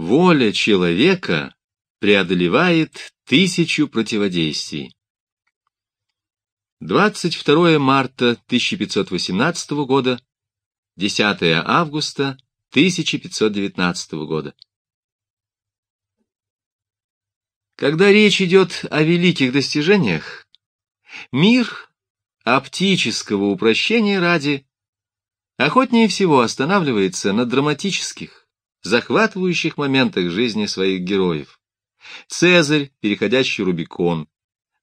Воля человека преодолевает тысячу противодействий. 22 марта 1518 года, 10 августа 1519 года. Когда речь идет о великих достижениях, мир оптического упрощения ради охотнее всего останавливается на драматических, захватывающих моментах жизни своих героев. Цезарь, переходящий Рубикон,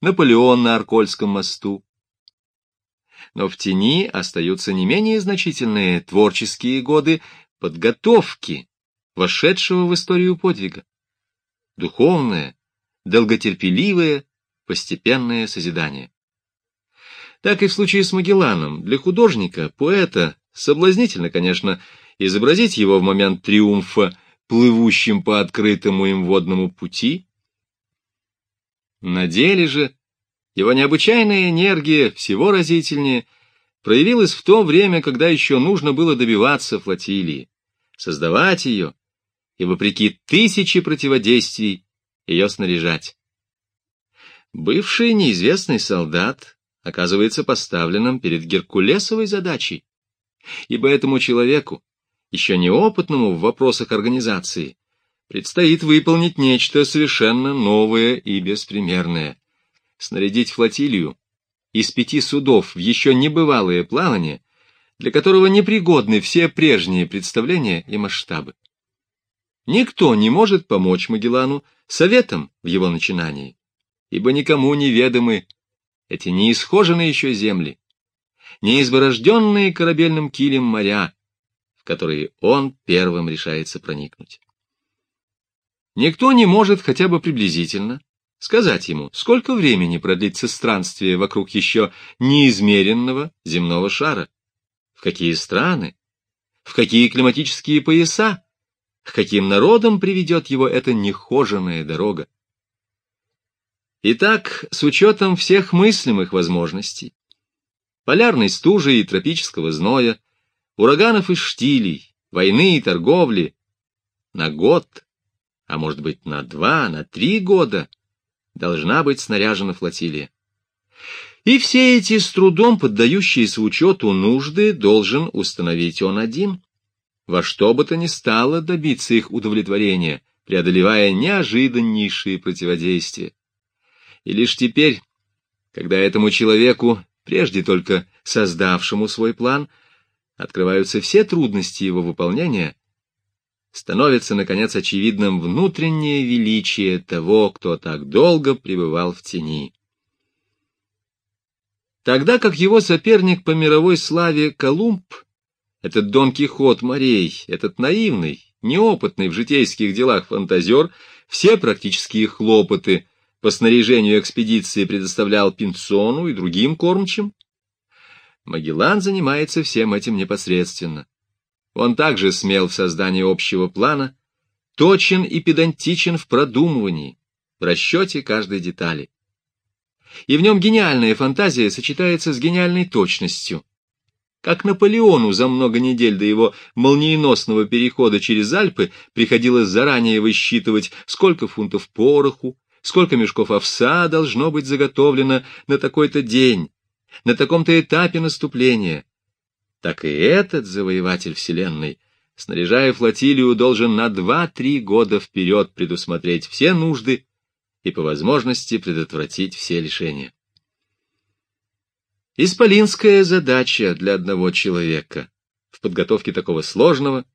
Наполеон на Аркольском мосту. Но в тени остаются не менее значительные творческие годы подготовки, вошедшего в историю подвига. Духовное, долготерпеливое, постепенное созидание. Так и в случае с Магелланом. Для художника, поэта, соблазнительно, конечно, изобразить его в момент триумфа, плывущим по открытому им водному пути. На деле же его необычайная энергия, всего разительнее, проявилась в то время, когда еще нужно было добиваться флотилии, создавать ее и, вопреки тысячи противодействий, ее снаряжать. Бывший неизвестный солдат оказывается поставленным перед Геркулесовой задачей, ибо этому человеку, еще неопытному в вопросах организации, предстоит выполнить нечто совершенно новое и беспримерное — снарядить флотилию из пяти судов в еще небывалое плавание, для которого непригодны все прежние представления и масштабы. Никто не может помочь Магеллану советом в его начинании, ибо никому неведомы эти неисхоженные еще земли, неизборожденные корабельным килем моря, которые он первым решается проникнуть. Никто не может хотя бы приблизительно сказать ему, сколько времени продлится странствие вокруг еще неизмеренного земного шара, в какие страны, в какие климатические пояса, к каким народам приведет его эта нехоженная дорога. Итак, с учетом всех мыслимых возможностей, полярной стужи и тропического зноя, ураганов и штилей, войны и торговли, на год, а может быть на два, на три года, должна быть снаряжена флотилия. И все эти с трудом поддающиеся учету нужды должен установить он один, во что бы то ни стало добиться их удовлетворения, преодолевая неожиданнейшие противодействия. И лишь теперь, когда этому человеку, прежде только создавшему свой план, открываются все трудности его выполнения, становится, наконец, очевидным внутреннее величие того, кто так долго пребывал в тени. Тогда как его соперник по мировой славе Колумб, этот Дон Кихот морей, этот наивный, неопытный в житейских делах фантазер, все практические хлопоты по снаряжению экспедиции предоставлял Пинцону и другим кормчим, Магеллан занимается всем этим непосредственно. Он также смел в создании общего плана, точен и педантичен в продумывании, в расчете каждой детали. И в нем гениальная фантазия сочетается с гениальной точностью. Как Наполеону за много недель до его молниеносного перехода через Альпы приходилось заранее высчитывать, сколько фунтов пороху, сколько мешков овса должно быть заготовлено на такой-то день, на таком-то этапе наступления, так и этот завоеватель Вселенной, снаряжая флотилию, должен на два-три года вперед предусмотреть все нужды и по возможности предотвратить все лишения. Исполинская задача для одного человека в подготовке такого сложного,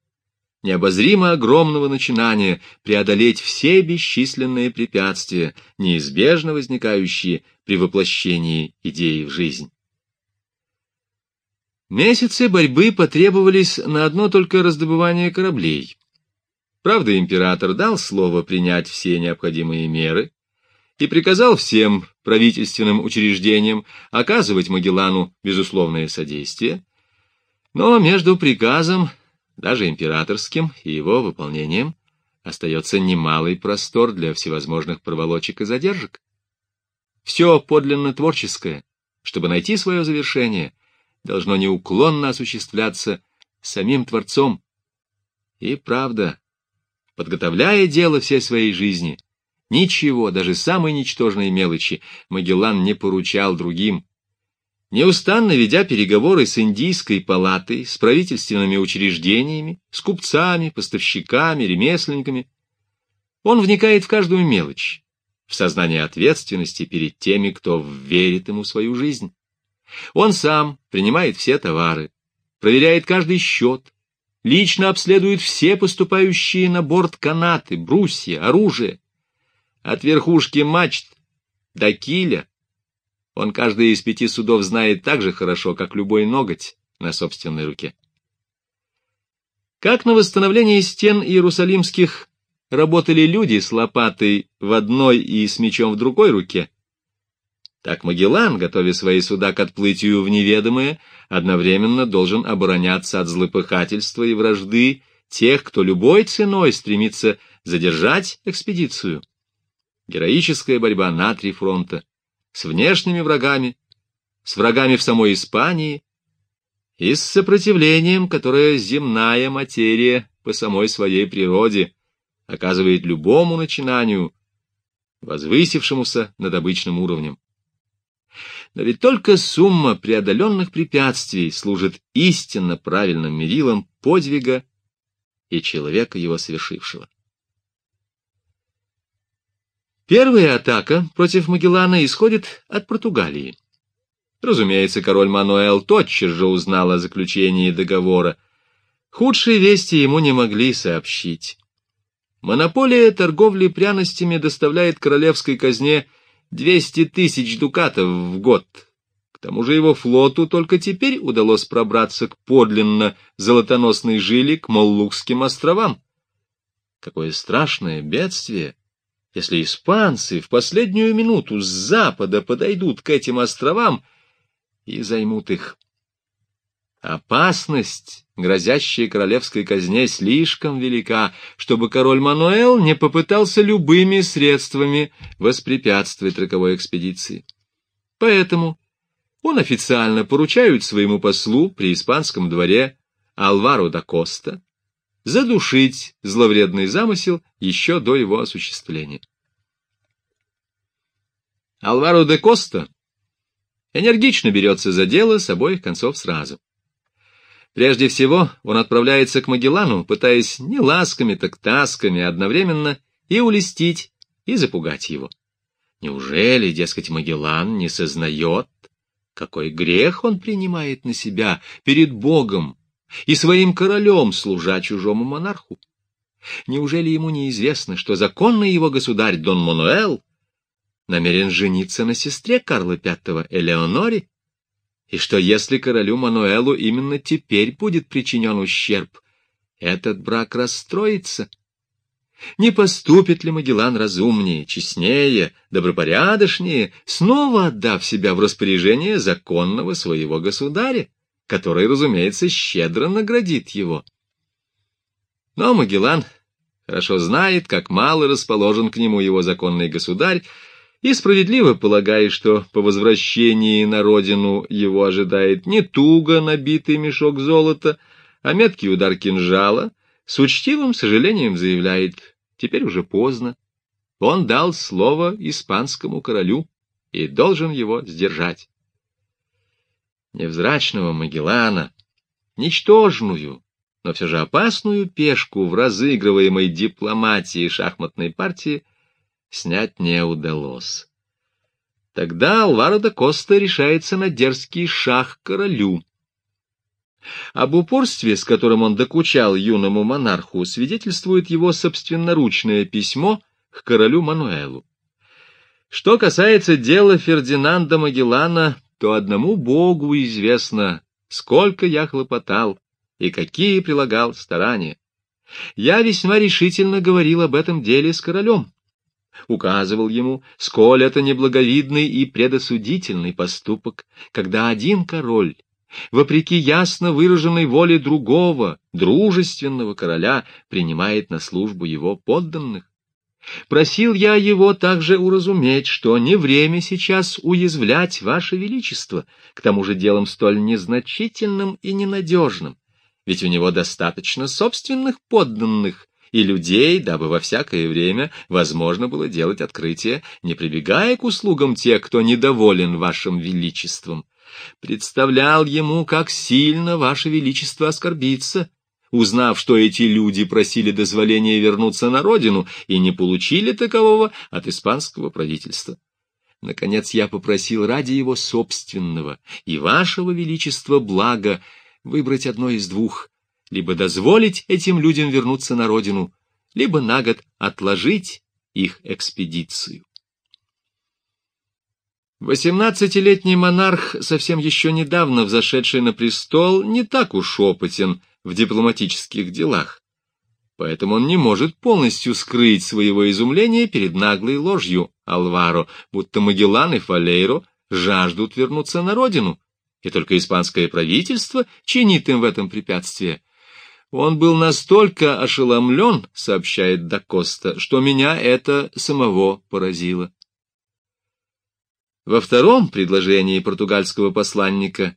необозримо огромного начинания преодолеть все бесчисленные препятствия, неизбежно возникающие при воплощении идеи в жизнь. Месяцы борьбы потребовались на одно только раздобывание кораблей. Правда, император дал слово принять все необходимые меры и приказал всем правительственным учреждениям оказывать Магеллану безусловное содействие, но между приказом даже императорским, и его выполнением, остается немалый простор для всевозможных проволочек и задержек. Все подлинно творческое, чтобы найти свое завершение, должно неуклонно осуществляться самим Творцом. И правда, Подготовляя дело всей своей жизни, ничего, даже самой ничтожной мелочи, Магеллан не поручал другим. Неустанно ведя переговоры с Индийской палатой, с правительственными учреждениями, с купцами, поставщиками, ремесленниками, он вникает в каждую мелочь, в сознание ответственности перед теми, кто верит ему свою жизнь. Он сам принимает все товары, проверяет каждый счет, лично обследует все поступающие на борт канаты, брусья, оружие. От верхушки мачт до киля он каждый из пяти судов знает так же хорошо, как любой ноготь на собственной руке. Как на восстановление стен иерусалимских работали люди с лопатой в одной и с мечом в другой руке. Так Магеллан, готовя свои суда к отплытию в неведомое, одновременно должен обороняться от злопыхательства и вражды тех, кто любой ценой стремится задержать экспедицию. Героическая борьба на три фронта с внешними врагами, с врагами в самой Испании и с сопротивлением, которое земная материя по самой своей природе оказывает любому начинанию, возвысившемуся над обычным уровнем. Но ведь только сумма преодоленных препятствий служит истинно правильным мерилом подвига и человека его совершившего. Первая атака против Магеллана исходит от Португалии. Разумеется, король Мануэл тотчас же узнал о заключении договора. Худшие вести ему не могли сообщить. Монополия торговли пряностями доставляет королевской казне 200 тысяч дукатов в год. К тому же его флоту только теперь удалось пробраться к подлинно золотоносной жиле к Моллукским островам. Какое страшное бедствие, если испанцы в последнюю минуту с запада подойдут к этим островам и займут их. Опасность, грозящая королевской казне, слишком велика, чтобы король Мануэл не попытался любыми средствами воспрепятствовать роковой экспедиции. Поэтому он официально поручает своему послу при испанском дворе Алваро да Коста задушить зловредный замысел еще до его осуществления. Алваро де Коста энергично берется за дело с обоих концов сразу. Прежде всего, он отправляется к Магеллану, пытаясь не ласками, так тасками одновременно и улестить, и запугать его. Неужели, дескать, Магеллан не сознает, какой грех он принимает на себя перед Богом и своим королем, служа чужому монарху? Неужели ему неизвестно, что законный его государь Дон Мануэл намерен жениться на сестре Карла V Элеоноре, и что если королю Мануэлу именно теперь будет причинен ущерб, этот брак расстроится. Не поступит ли Магеллан разумнее, честнее, добропорядочнее, снова отдав себя в распоряжение законного своего государя, который, разумеется, щедро наградит его? Но Магеллан хорошо знает, как мало расположен к нему его законный государь, и справедливо полагая, что по возвращении на родину его ожидает не туго набитый мешок золота, а меткий удар кинжала, с учтивым сожалением заявляет, теперь уже поздно. Он дал слово испанскому королю и должен его сдержать. Невзрачного Магеллана, ничтожную, но все же опасную пешку в разыгрываемой дипломатии шахматной партии снять не удалось. Тогда Алваро да Коста решается на дерзкий шах королю. Об упорстве, с которым он докучал юному монарху, свидетельствует его собственноручное письмо к королю Мануэлу. Что касается дела Фердинанда Магеллана, то одному Богу известно, сколько я хлопотал и какие прилагал старания. Я весьма решительно говорил об этом деле с королем, указывал ему, сколь это неблаговидный и предосудительный поступок, когда один король, вопреки ясно выраженной воле другого, дружественного короля, принимает на службу его подданных. Просил я его также уразуметь, что не время сейчас уязвлять ваше величество, к тому же делом столь незначительным и ненадежным, ведь у него достаточно собственных подданных, и людей, дабы во всякое время возможно было делать открытие, не прибегая к услугам тех, кто недоволен вашим величеством. Представлял ему, как сильно ваше величество оскорбится, узнав, что эти люди просили дозволения вернуться на родину и не получили такового от испанского правительства. Наконец я попросил ради его собственного и вашего величества блага выбрать одно из двух, либо дозволить этим людям вернуться на родину, либо на год отложить их экспедицию. Восемнадцатилетний монарх, совсем еще недавно взошедший на престол, не так уж опытен в дипломатических делах, поэтому он не может полностью скрыть своего изумления перед наглой ложью Алваро, будто Магеллан и Фалейро жаждут вернуться на родину, и только испанское правительство чинит им в этом препятствие. Он был настолько ошеломлен, сообщает Дакоста, что меня это самого поразило. Во втором предложении португальского посланника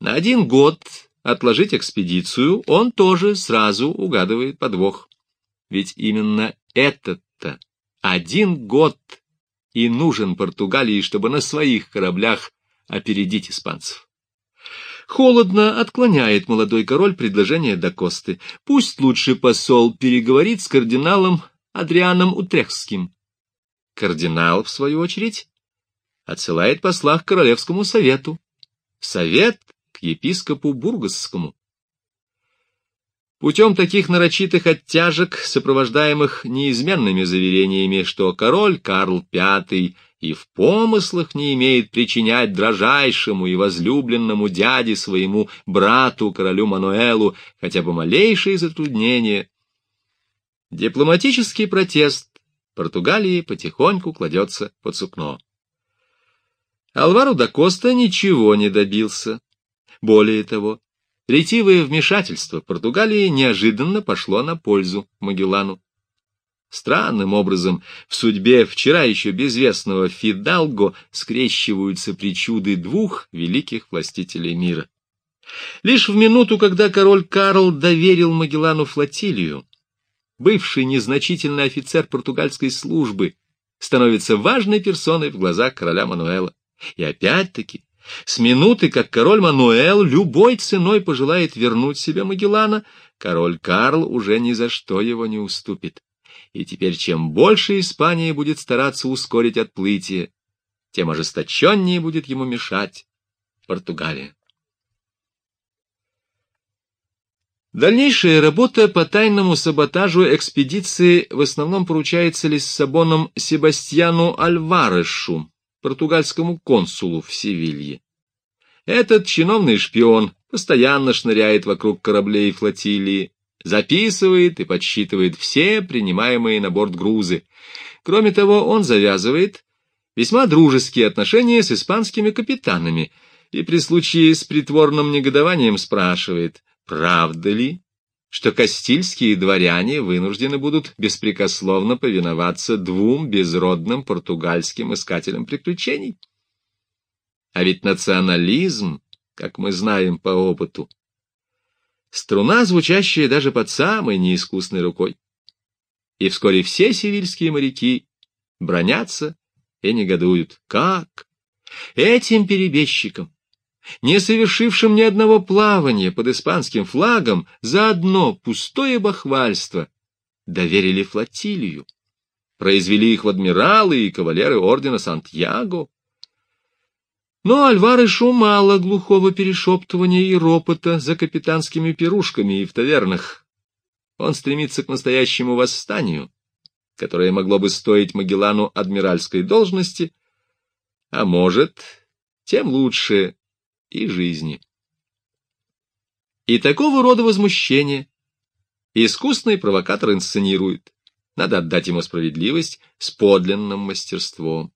на один год отложить экспедицию он тоже сразу угадывает подвох. Ведь именно этот-то один год и нужен Португалии, чтобы на своих кораблях опередить испанцев. Холодно отклоняет молодой король предложение Дакосты. Пусть лучше посол переговорит с кардиналом Адрианом Утрехским. Кардинал, в свою очередь, отсылает посла к Королевскому совету. Совет к епископу Бургасскому. Путем таких нарочитых оттяжек, сопровождаемых неизменными заверениями, что король Карл V и в помыслах не имеет причинять дрожайшему и возлюбленному дяде своему брату, королю Мануэлу, хотя бы малейшие затруднения. Дипломатический протест Португалии потихоньку кладется под сукно. Алваро да Коста ничего не добился. Более того, ретивое вмешательство Португалии неожиданно пошло на пользу Магеллану. Странным образом в судьбе вчера еще безвестного Фидалго скрещиваются причуды двух великих властителей мира. Лишь в минуту, когда король Карл доверил Магеллану флотилию, бывший незначительный офицер португальской службы становится важной персоной в глазах короля Мануэла. И опять-таки, с минуты, как король Мануэл любой ценой пожелает вернуть себе Магеллана, король Карл уже ни за что его не уступит и теперь чем больше Испания будет стараться ускорить отплытие, тем ожесточеннее будет ему мешать Португалия. Дальнейшая работа по тайному саботажу экспедиции в основном поручается Лиссабоном Себастьяну Альварешу, португальскому консулу в Севилье. Этот чиновный шпион постоянно шныряет вокруг кораблей и флотилии, записывает и подсчитывает все принимаемые на борт грузы. Кроме того, он завязывает весьма дружеские отношения с испанскими капитанами и при случае с притворным негодованием спрашивает, правда ли, что кастильские дворяне вынуждены будут беспрекословно повиноваться двум безродным португальским искателям приключений. А ведь национализм, как мы знаем по опыту, струна, звучащая даже под самой неискусной рукой. И вскоре все сивильские моряки бронятся и негодуют. Как? Этим перебежчикам, не совершившим ни одного плавания под испанским флагом, за одно пустое бахвальство доверили флотилию, произвели их в адмиралы и кавалеры ордена Сантьяго, но Альварешу мало глухого перешептывания и ропота за капитанскими пирушками и в тавернах. Он стремится к настоящему восстанию, которое могло бы стоить Магеллану адмиральской должности, а может, тем лучше и жизни. И такого рода возмущение искусный провокатор инсценирует. Надо отдать ему справедливость с подлинным мастерством.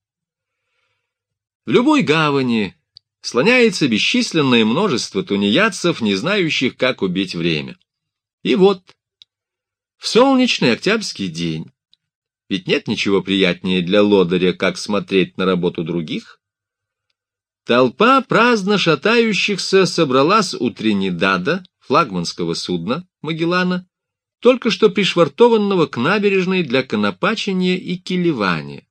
В любой гавани слоняется бесчисленное множество тунеядцев, не знающих, как убить время. И вот, в солнечный октябрьский день, ведь нет ничего приятнее для лодыря, как смотреть на работу других, толпа праздно шатающихся собралась у Тринидада, флагманского судна Магеллана, только что пришвартованного к набережной для конопачения и килевания.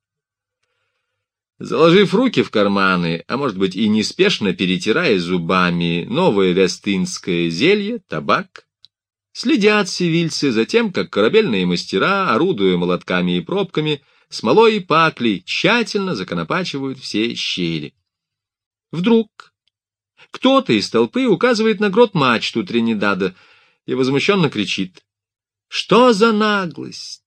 Заложив руки в карманы, а может быть и неспешно перетирая зубами новое вестынское зелье, табак, следят сивильцы за тем, как корабельные мастера, орудуя молотками и пробками, смолой и паклей, тщательно законопачивают все щели. Вдруг кто-то из толпы указывает на грот мачту Тринидада и возмущенно кричит. «Что за наглость!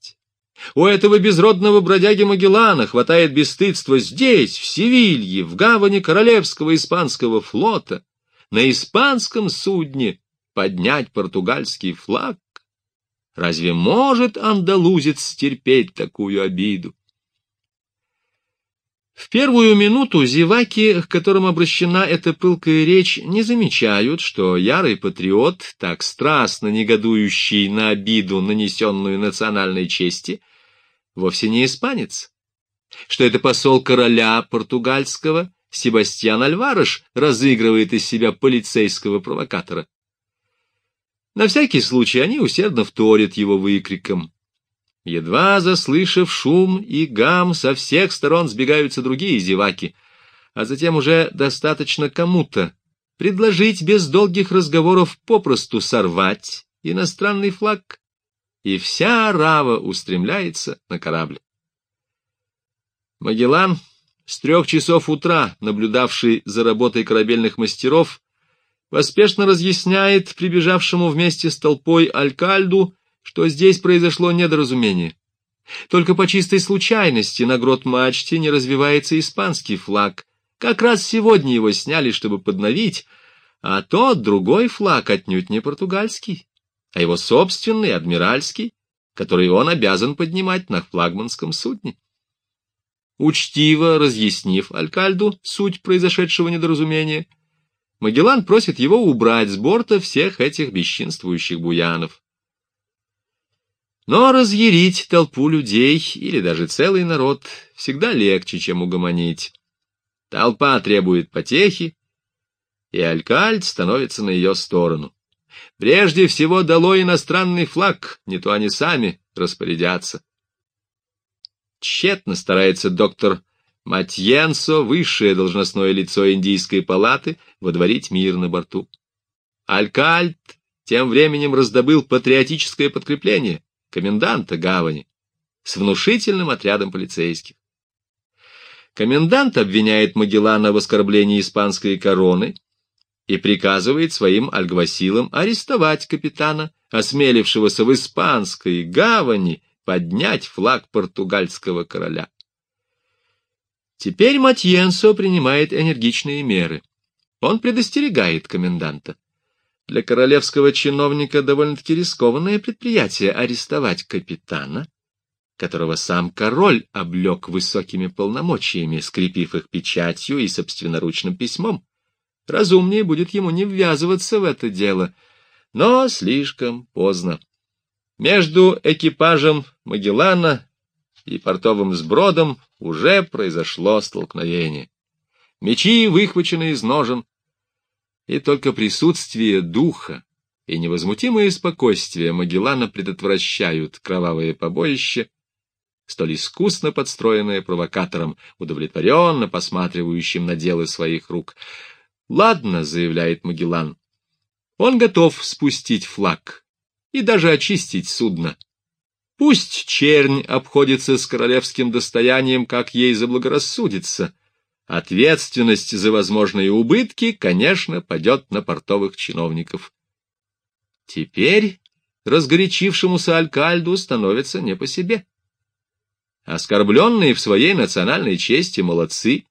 У этого безродного бродяги Магеллана хватает бесстыдства здесь, в Севилье, в гавани Королевского испанского флота, на испанском судне поднять португальский флаг. Разве может андалузец стерпеть такую обиду? В первую минуту зеваки, к которым обращена эта пылкая речь, не замечают, что ярый патриот, так страстно негодующий на обиду, нанесенную национальной чести, — вовсе не испанец, что это посол короля португальского Себастьян Альвареш разыгрывает из себя полицейского провокатора. На всякий случай они усердно вторят его выкриком. Едва заслышав шум и гам, со всех сторон сбегаются другие зеваки, а затем уже достаточно кому-то предложить без долгих разговоров попросту сорвать иностранный флаг и вся рава устремляется на корабль. Магеллан, с трех часов утра, наблюдавший за работой корабельных мастеров, поспешно разъясняет прибежавшему вместе с толпой Алькальду, что здесь произошло недоразумение. Только по чистой случайности на грот-мачте не развивается испанский флаг. Как раз сегодня его сняли, чтобы подновить, а тот другой флаг отнюдь не португальский а его собственный, адмиральский, который он обязан поднимать на флагманском судне. Учтиво разъяснив Алькальду суть произошедшего недоразумения, Магеллан просит его убрать с борта всех этих бесчинствующих буянов. Но разъярить толпу людей или даже целый народ всегда легче, чем угомонить. Толпа требует потехи, и Алькальд становится на ее сторону. Прежде всего дало иностранный флаг, не то они сами распорядятся. Тщетно старается доктор Матьенсо, высшее должностное лицо Индийской палаты, водворить мир на борту. Алькальт тем временем раздобыл патриотическое подкрепление коменданта гавани с внушительным отрядом полицейских. Комендант обвиняет Магеллана в оскорблении испанской короны и приказывает своим альгвасилам арестовать капитана, осмелившегося в испанской гавани поднять флаг португальского короля. Теперь Матьенсо принимает энергичные меры. Он предостерегает коменданта. Для королевского чиновника довольно-таки рискованное предприятие арестовать капитана, которого сам король облег высокими полномочиями, скрепив их печатью и собственноручным письмом разумнее будет ему не ввязываться в это дело. Но слишком поздно. Между экипажем Магеллана и портовым сбродом уже произошло столкновение. Мечи выхвачены из ножен, и только присутствие духа и невозмутимое спокойствие Магеллана предотвращают кровавое побоище, столь искусно подстроенное провокатором, удовлетворенно посматривающим на дело своих рук. Ладно, заявляет Магеллан. Он готов спустить флаг и даже очистить судно. Пусть чернь обходится с королевским достоянием, как ей заблагорассудится. Ответственность за возможные убытки, конечно, падет на портовых чиновников. Теперь разгорячившемуся Алькальду становится не по себе. Оскорбленные в своей национальной чести молодцы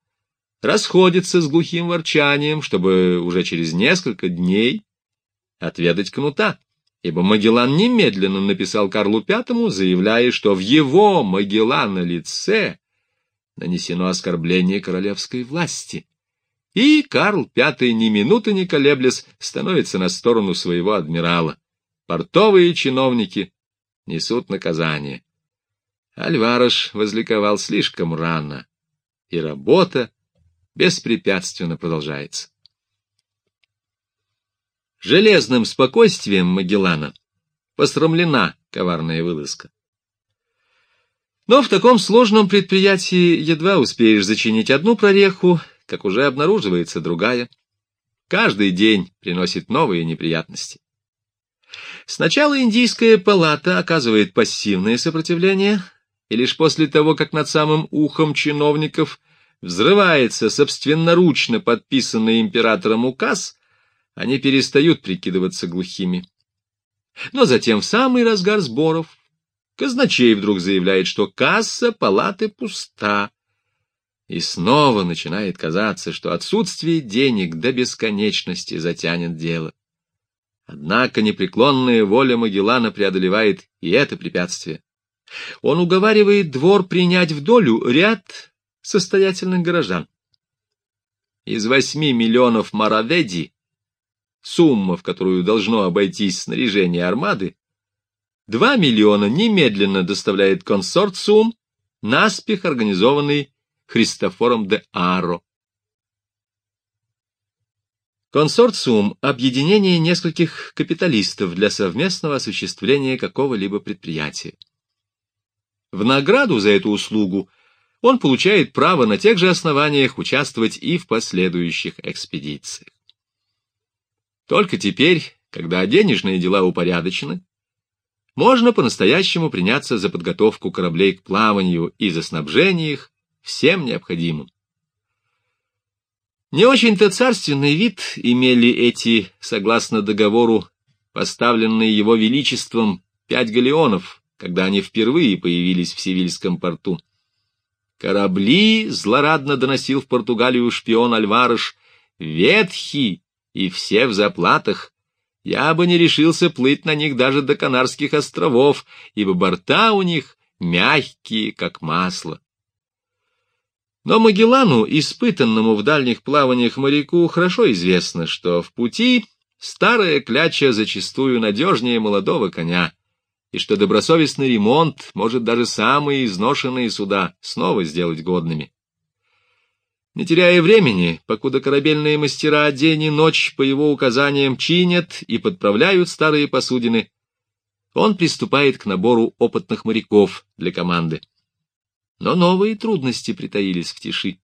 расходится с глухим ворчанием, чтобы уже через несколько дней отведать кнута, ибо Магеллан немедленно написал Карлу Пятому, заявляя, что в его Магеллана лице нанесено оскорбление королевской власти. И Карл Пятый, ни минуты не колеблясь, становится на сторону своего адмирала. Портовые чиновники несут наказание. Альварыш возликовал слишком рано, и работа беспрепятственно продолжается. Железным спокойствием Магеллана посрамлена коварная вылазка. Но в таком сложном предприятии едва успеешь зачинить одну прореху, как уже обнаруживается другая. Каждый день приносит новые неприятности. Сначала индийская палата оказывает пассивное сопротивление, и лишь после того, как над самым ухом чиновников взрывается собственноручно подписанный императором указ, они перестают прикидываться глухими. Но затем в самый разгар сборов казначей вдруг заявляет, что касса палаты пуста. И снова начинает казаться, что отсутствие денег до бесконечности затянет дело. Однако непреклонная воля Магеллана преодолевает и это препятствие. Он уговаривает двор принять в долю ряд состоятельных горожан. Из восьми миллионов мараведи, сумма, в которую должно обойтись снаряжение армады, два миллиона немедленно доставляет консорциум, наспех организованный Христофором де Аро. Консорциум – объединение нескольких капиталистов для совместного осуществления какого-либо предприятия. В награду за эту услугу он получает право на тех же основаниях участвовать и в последующих экспедициях. Только теперь, когда денежные дела упорядочены, можно по-настоящему приняться за подготовку кораблей к плаванию и за снабжение их всем необходимым. Не очень-то царственный вид имели эти, согласно договору, поставленные его величеством, пять галеонов, когда они впервые появились в Севильском порту. Корабли, злорадно доносил в Португалию шпион Альварыш, ветхи и все в заплатах. Я бы не решился плыть на них даже до Канарских островов, ибо борта у них мягкие, как масло. Но Магеллану, испытанному в дальних плаваниях моряку, хорошо известно, что в пути старая кляча зачастую надежнее молодого коня, и что добросовестный ремонт может даже самые изношенные суда снова сделать годными. Не теряя времени, покуда корабельные мастера день и ночь по его указаниям чинят и подправляют старые посудины, он приступает к набору опытных моряков для команды. Но новые трудности притаились в тиши.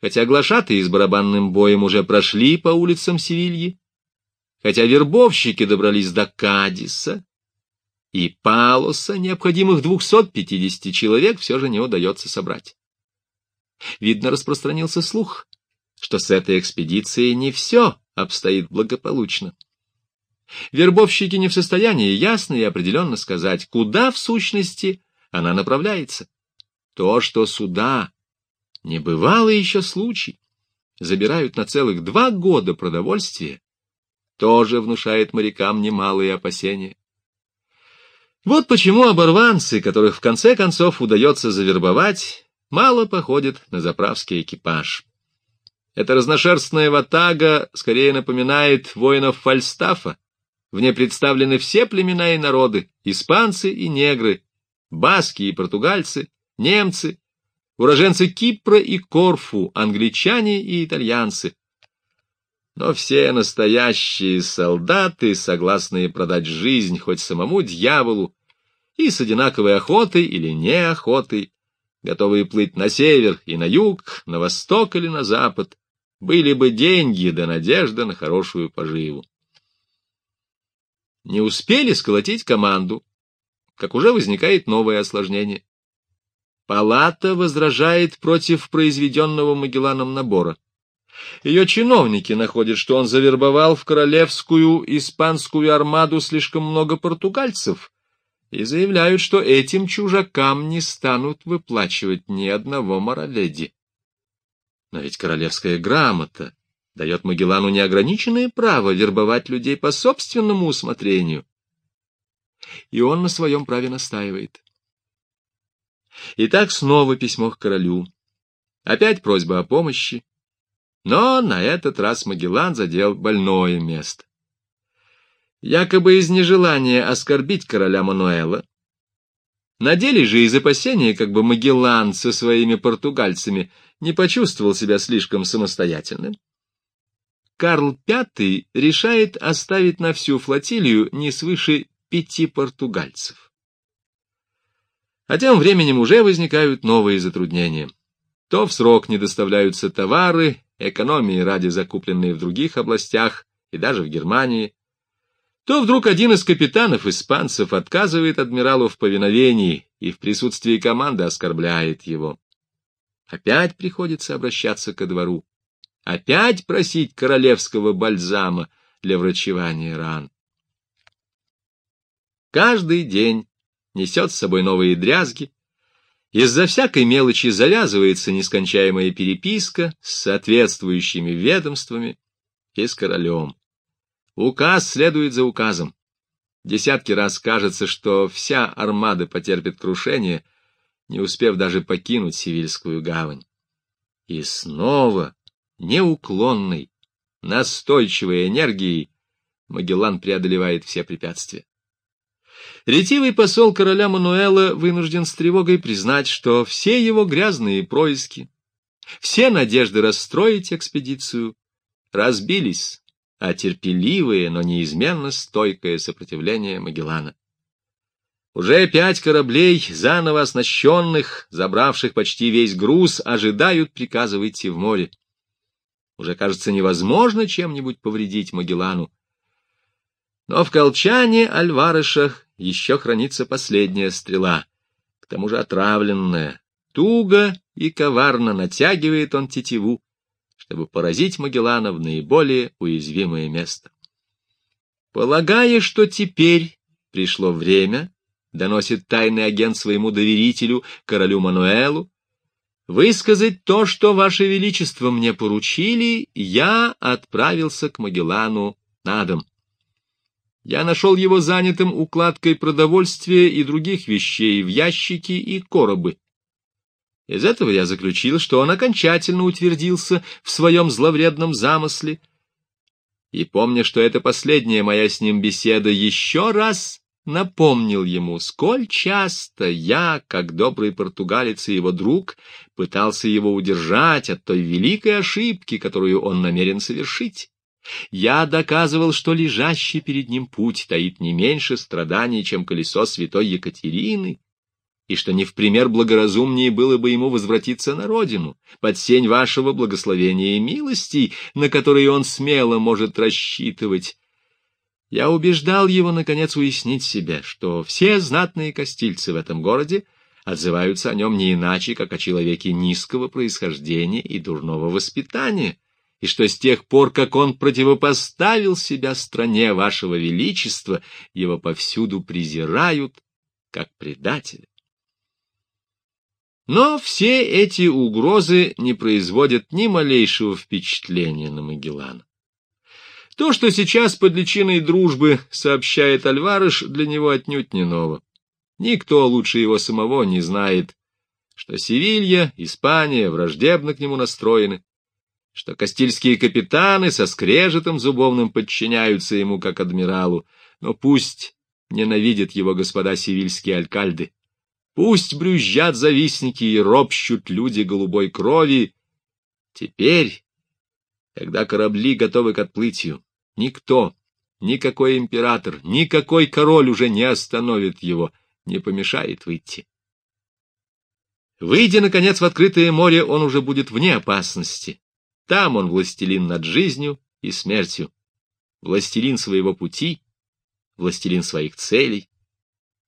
Хотя глашатые с барабанным боем уже прошли по улицам Севильи, хотя вербовщики добрались до Кадиса и Палоса, необходимых 250 человек все же не удается собрать. Видно, распространился слух, что с этой экспедицией не все обстоит благополучно. Вербовщики не в состоянии ясно и определенно сказать, куда в сущности она направляется. То, что суда, не бывало еще случай, забирают на целых два года продовольствия, тоже внушает морякам немалые опасения. Вот почему оборванцы, которых в конце концов удается завербовать, мало походят на заправский экипаж. Эта разношерстная ватага скорее напоминает воинов Фальстафа. В ней представлены все племена и народы, испанцы и негры, баски и португальцы, немцы, уроженцы Кипра и Корфу, англичане и итальянцы. Но все настоящие солдаты, согласные продать жизнь хоть самому дьяволу, и с одинаковой охотой или неохотой, готовые плыть на север и на юг, на восток или на запад, были бы деньги да надежда на хорошую поживу. Не успели сколотить команду, как уже возникает новое осложнение. Палата возражает против произведенного Магелланом набора. Ее чиновники находят, что он завербовал в королевскую испанскую армаду слишком много португальцев, и заявляют, что этим чужакам не станут выплачивать ни одного мороведи. Но ведь королевская грамота дает Магеллану неограниченное право вербовать людей по собственному усмотрению. И он на своем праве настаивает. Итак, снова письмо к королю. Опять просьба о помощи. Но на этот раз Магеллан задел больное место. Якобы из нежелания оскорбить короля Мануэла. На деле же из опасения, как бы Магеллан со своими португальцами не почувствовал себя слишком самостоятельным. Карл V решает оставить на всю флотилию не свыше пяти португальцев. А тем временем уже возникают новые затруднения. То в срок не доставляются товары, экономии ради закупленные в других областях и даже в Германии, то вдруг один из капитанов испанцев отказывает адмиралу в повиновении и в присутствии команды оскорбляет его. Опять приходится обращаться ко двору, опять просить королевского бальзама для врачевания ран. Каждый день несет с собой новые дрязги, из-за всякой мелочи завязывается нескончаемая переписка с соответствующими ведомствами и с королем. Указ следует за указом. Десятки раз кажется, что вся армада потерпит крушение, не успев даже покинуть Сивильскую гавань. И снова, неуклонной, настойчивой энергией, Магеллан преодолевает все препятствия. Ретивый посол короля Мануэла вынужден с тревогой признать, что все его грязные происки, все надежды расстроить экспедицию разбились, а терпеливое, но неизменно стойкое сопротивление Магеллана. Уже пять кораблей, заново оснащенных, забравших почти весь груз, ожидают приказа выйти в море. Уже кажется невозможно чем-нибудь повредить Магеллану. Но в колчане Альварышах еще хранится последняя стрела, к тому же отравленная. Туго и коварно натягивает он тетиву, чтобы поразить Магеллана в наиболее уязвимое место. Полагая, что теперь пришло время, доносит тайный агент своему доверителю, королю Мануэлу, высказать то, что Ваше Величество мне поручили, я отправился к Магеллану на дом. Я нашел его занятым укладкой продовольствия и других вещей в ящики и коробы. Из этого я заключил, что он окончательно утвердился в своем зловредном замысле. И помня, что это последняя моя с ним беседа, еще раз напомнил ему, сколь часто я, как добрый португалец и его друг, пытался его удержать от той великой ошибки, которую он намерен совершить. Я доказывал, что лежащий перед ним путь таит не меньше страданий, чем колесо святой Екатерины, и что не в пример благоразумнее было бы ему возвратиться на родину, под сень вашего благословения и милостей, на которые он смело может рассчитывать. Я убеждал его, наконец, уяснить себе, что все знатные костильцы в этом городе отзываются о нем не иначе, как о человеке низкого происхождения и дурного воспитания, и что с тех пор, как он противопоставил себя стране вашего величества, его повсюду презирают, как предателя. Но все эти угрозы не производят ни малейшего впечатления на Магеллана. То, что сейчас под личиной дружбы сообщает Альварыш, для него отнюдь не ново. Никто лучше его самого не знает, что Севилья, Испания враждебно к нему настроены, что кастильские капитаны со скрежетом зубовным подчиняются ему как адмиралу, но пусть ненавидят его господа сивильские алькальды, пусть брюзжат завистники и ропщут люди голубой крови. Теперь, когда корабли готовы к отплытию, никто, никакой император, никакой король уже не остановит его, не помешает выйти. Выйдя, наконец, в открытое море, он уже будет вне опасности там он властелин над жизнью и смертью, властелин своего пути, властелин своих целей.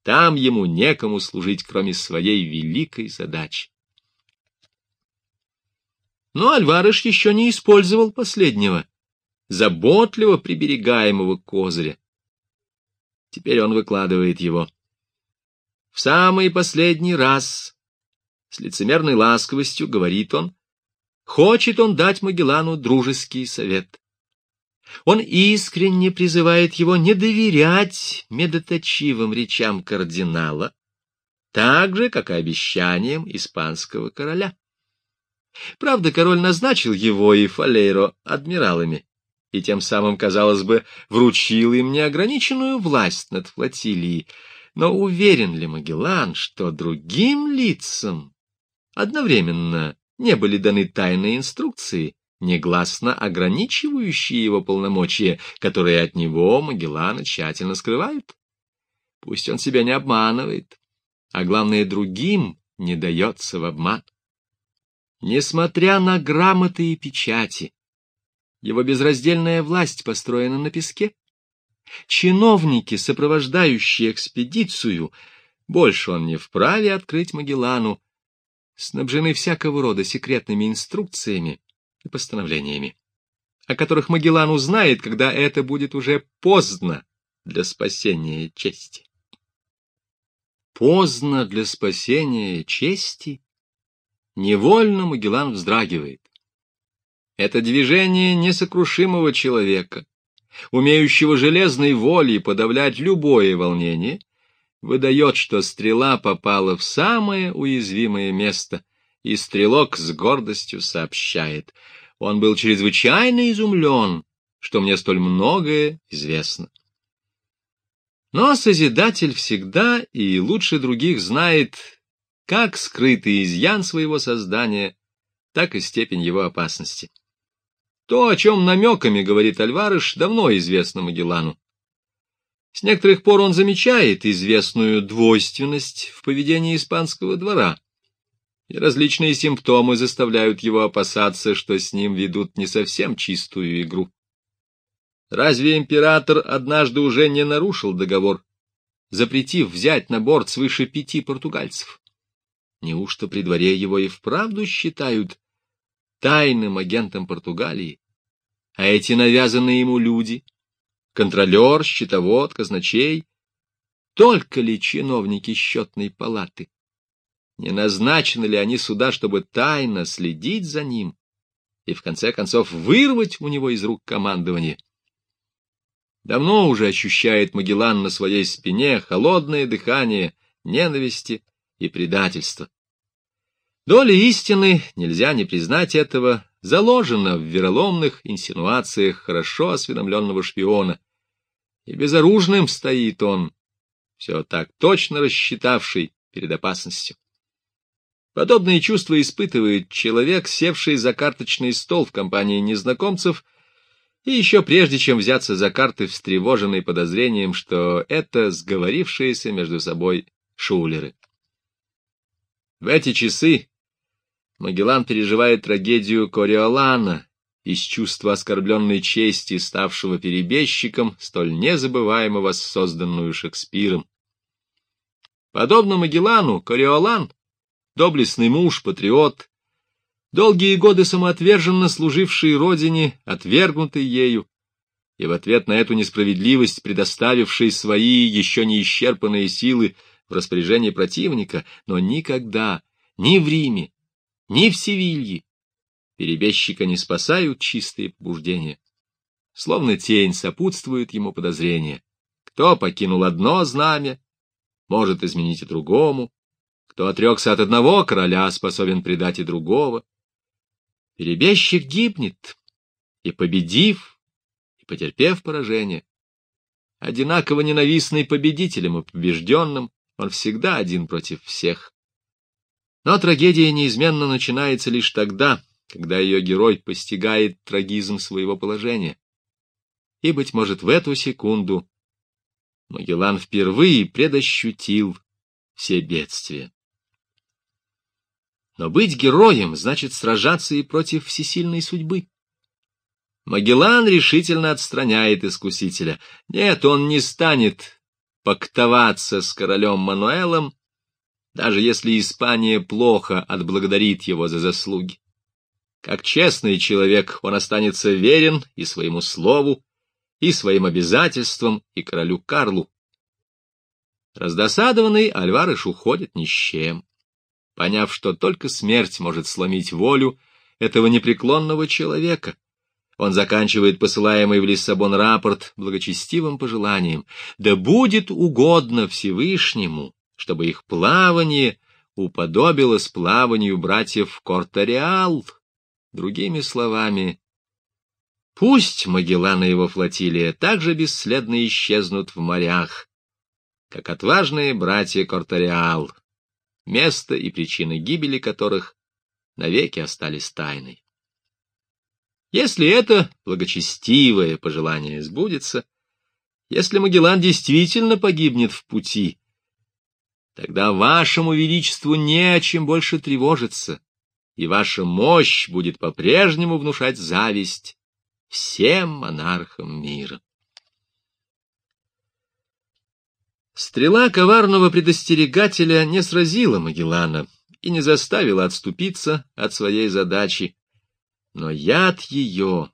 Там ему некому служить, кроме своей великой задачи. Но Альварыш еще не использовал последнего, заботливо приберегаемого козыря. Теперь он выкладывает его. В самый последний раз, с лицемерной ласковостью, говорит он, Хочет он дать Магеллану дружеский совет. Он искренне призывает его не доверять медоточивым речам кардинала, так же, как и обещаниям испанского короля. Правда, король назначил его и Фалейро адмиралами, и тем самым, казалось бы, вручил им неограниченную власть над флотилией, но уверен ли Магеллан, что другим лицам одновременно не были даны тайные инструкции, негласно ограничивающие его полномочия, которые от него Магеллана тщательно скрывают. Пусть он себя не обманывает, а главное, другим не дается в обман. Несмотря на грамоты и печати, его безраздельная власть построена на песке. Чиновники, сопровождающие экспедицию, больше он не вправе открыть Магеллану, снабжены всякого рода секретными инструкциями и постановлениями, о которых Магеллан узнает, когда это будет уже поздно для спасения чести. Поздно для спасения чести? Невольно Магеллан вздрагивает. Это движение несокрушимого человека, умеющего железной волей подавлять любое волнение, выдает, что стрела попала в самое уязвимое место, и стрелок с гордостью сообщает. Он был чрезвычайно изумлен, что мне столь многое известно. Но Созидатель всегда и лучше других знает как скрытый изъян своего создания, так и степень его опасности. То, о чем намеками говорит Альварыш, давно известно Магеллану. С некоторых пор он замечает известную двойственность в поведении испанского двора, и различные симптомы заставляют его опасаться, что с ним ведут не совсем чистую игру. Разве император однажды уже не нарушил договор, запретив взять на борт свыше пяти португальцев? Неужто при дворе его и вправду считают тайным агентом Португалии? А эти навязанные ему люди, контролер, счетовод, казначей, только ли чиновники счетной палаты? Не назначены ли они сюда, чтобы тайно следить за ним и, в конце концов, вырвать у него из рук командование? Давно уже ощущает Магеллан на своей спине холодное дыхание ненависти и предательства. Доля истины, нельзя не признать этого, заложена в вероломных инсинуациях хорошо осведомленного шпиона. И безоружным стоит он, все так точно рассчитавший перед опасностью. Подобные чувства испытывает человек, севший за карточный стол в компании незнакомцев, и еще прежде чем взяться за карты, встревоженный подозрением, что это сговорившиеся между собой шулеры. В эти часы Магеллан переживает трагедию Кориолана из чувства оскорбленной чести, ставшего перебежчиком, столь незабываемо воссозданную Шекспиром. Подобно Магеллану, Кориолан — доблестный муж, патриот, долгие годы самоотверженно служивший родине, отвергнутый ею, и в ответ на эту несправедливость предоставивший свои еще не исчерпанные силы в распоряжение противника, но никогда ни в Риме, ни в Севилье. Перебежчика не спасают чистые побуждения. Словно тень сопутствует ему подозрение. Кто покинул одно знамя, может изменить и другому. Кто отрекся от одного короля, способен предать и другого. Перебежчик гибнет, и победив, и потерпев поражение, одинаково ненавистный победителем и побежденным, он всегда один против всех. Но трагедия неизменно начинается лишь тогда, когда ее герой постигает трагизм своего положения. И, быть может, в эту секунду Магеллан впервые предощутил все бедствия. Но быть героем значит сражаться и против всесильной судьбы. Магеллан решительно отстраняет искусителя. Нет, он не станет пактоваться с королем Мануэлом даже если Испания плохо отблагодарит его за заслуги. Как честный человек он останется верен и своему слову, и своим обязательствам, и королю Карлу. Раздосадованный Альварыш уходит ни с чем, поняв, что только смерть может сломить волю этого непреклонного человека. Он заканчивает посылаемый в Лиссабон рапорт благочестивым пожеланием «Да будет угодно Всевышнему, чтобы их плавание уподобилось плаванию братьев Кортариал. Другими словами, пусть Магеллан и его флотилия также бесследно исчезнут в морях, как отважные братья Кортариал, место и причины гибели которых навеки остались тайной. Если это благочестивое пожелание сбудется, Если Магеллан действительно погибнет в пути, тогда вашему величеству не о чем больше тревожиться, и ваша мощь будет по-прежнему внушать зависть всем монархам мира. Стрела коварного предостерегателя не сразила Магеллана и не заставила отступиться от своей задачи, но яд ее,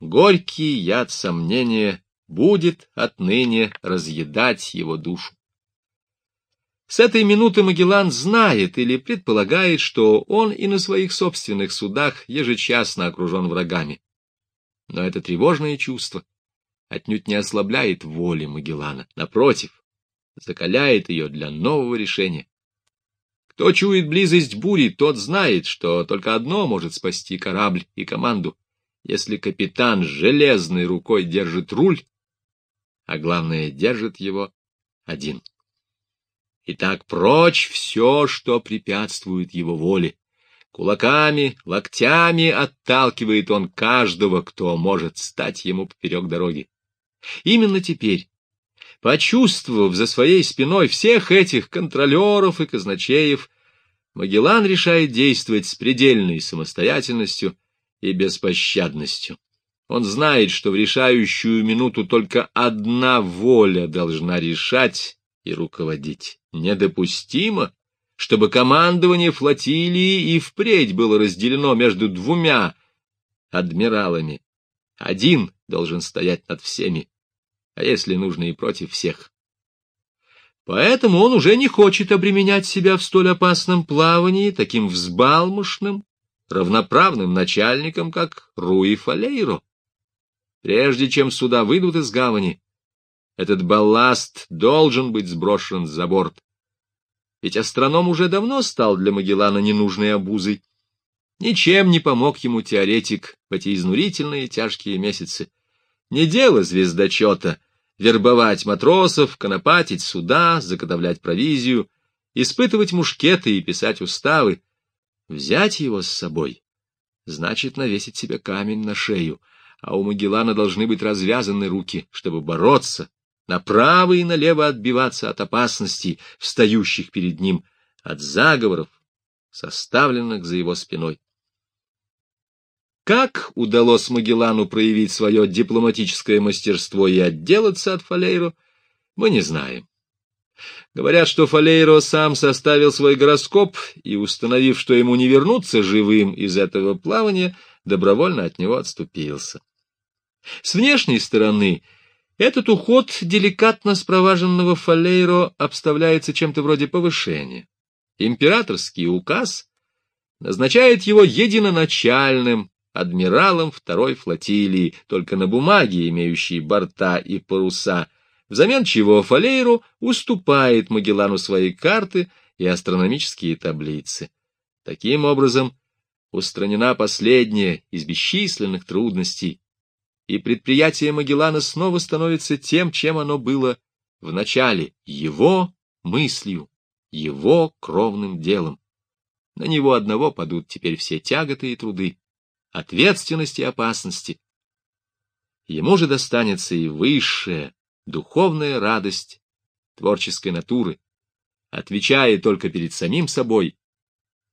горький яд сомнения, будет отныне разъедать его душу. С этой минуты Магеллан знает или предполагает, что он и на своих собственных судах ежечасно окружен врагами. Но это тревожное чувство отнюдь не ослабляет воли Магеллана, напротив, закаляет ее для нового решения. Кто чует близость бури, тот знает, что только одно может спасти корабль и команду, если капитан железной рукой держит руль, а главное, держит его один. Итак, прочь все, что препятствует его воле. Кулаками, локтями отталкивает он каждого, кто может стать ему поперек дороги. Именно теперь, почувствовав за своей спиной всех этих контролеров и казначеев, Магеллан решает действовать с предельной самостоятельностью и беспощадностью. Он знает, что в решающую минуту только одна воля должна решать и руководить. Недопустимо, чтобы командование флотилии и впредь было разделено между двумя адмиралами. Один должен стоять над всеми, а если нужно и против всех. Поэтому он уже не хочет обременять себя в столь опасном плавании таким взбалмошным, равноправным начальником, как Руи Фалейро. Прежде чем суда выйдут из гавани, этот балласт должен быть сброшен за борт. Ведь астроном уже давно стал для Магеллана ненужной обузой. Ничем не помог ему теоретик в эти изнурительные тяжкие месяцы. Не дело звездочета вербовать матросов, конопатить суда, заготовлять провизию, испытывать мушкеты и писать уставы. Взять его с собой значит навесить себе камень на шею, а у Магеллана должны быть развязаны руки, чтобы бороться направо и налево отбиваться от опасностей, встающих перед ним, от заговоров, составленных за его спиной. Как удалось Магеллану проявить свое дипломатическое мастерство и отделаться от Фалейро, мы не знаем. Говорят, что Фалейро сам составил свой гороскоп и, установив, что ему не вернуться живым из этого плавания, добровольно от него отступился. С внешней стороны этот уход деликатно спроваженного Фалейро обставляется чем-то вроде повышения. Императорский указ назначает его единоначальным адмиралом второй флотилии, только на бумаге, имеющей борта и паруса, взамен чего Фалейру уступает Магеллану свои карты и астрономические таблицы. Таким образом, устранена последняя из бесчисленных трудностей, и предприятие Магеллана снова становится тем, чем оно было в начале, его мыслью, его кровным делом. На него одного падут теперь все тяготы и труды, ответственности и опасности. Ему же достанется и высшая духовная радость творческой натуры, отвечая только перед самим собой,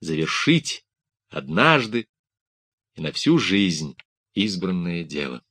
завершить однажды и на всю жизнь избранное дело.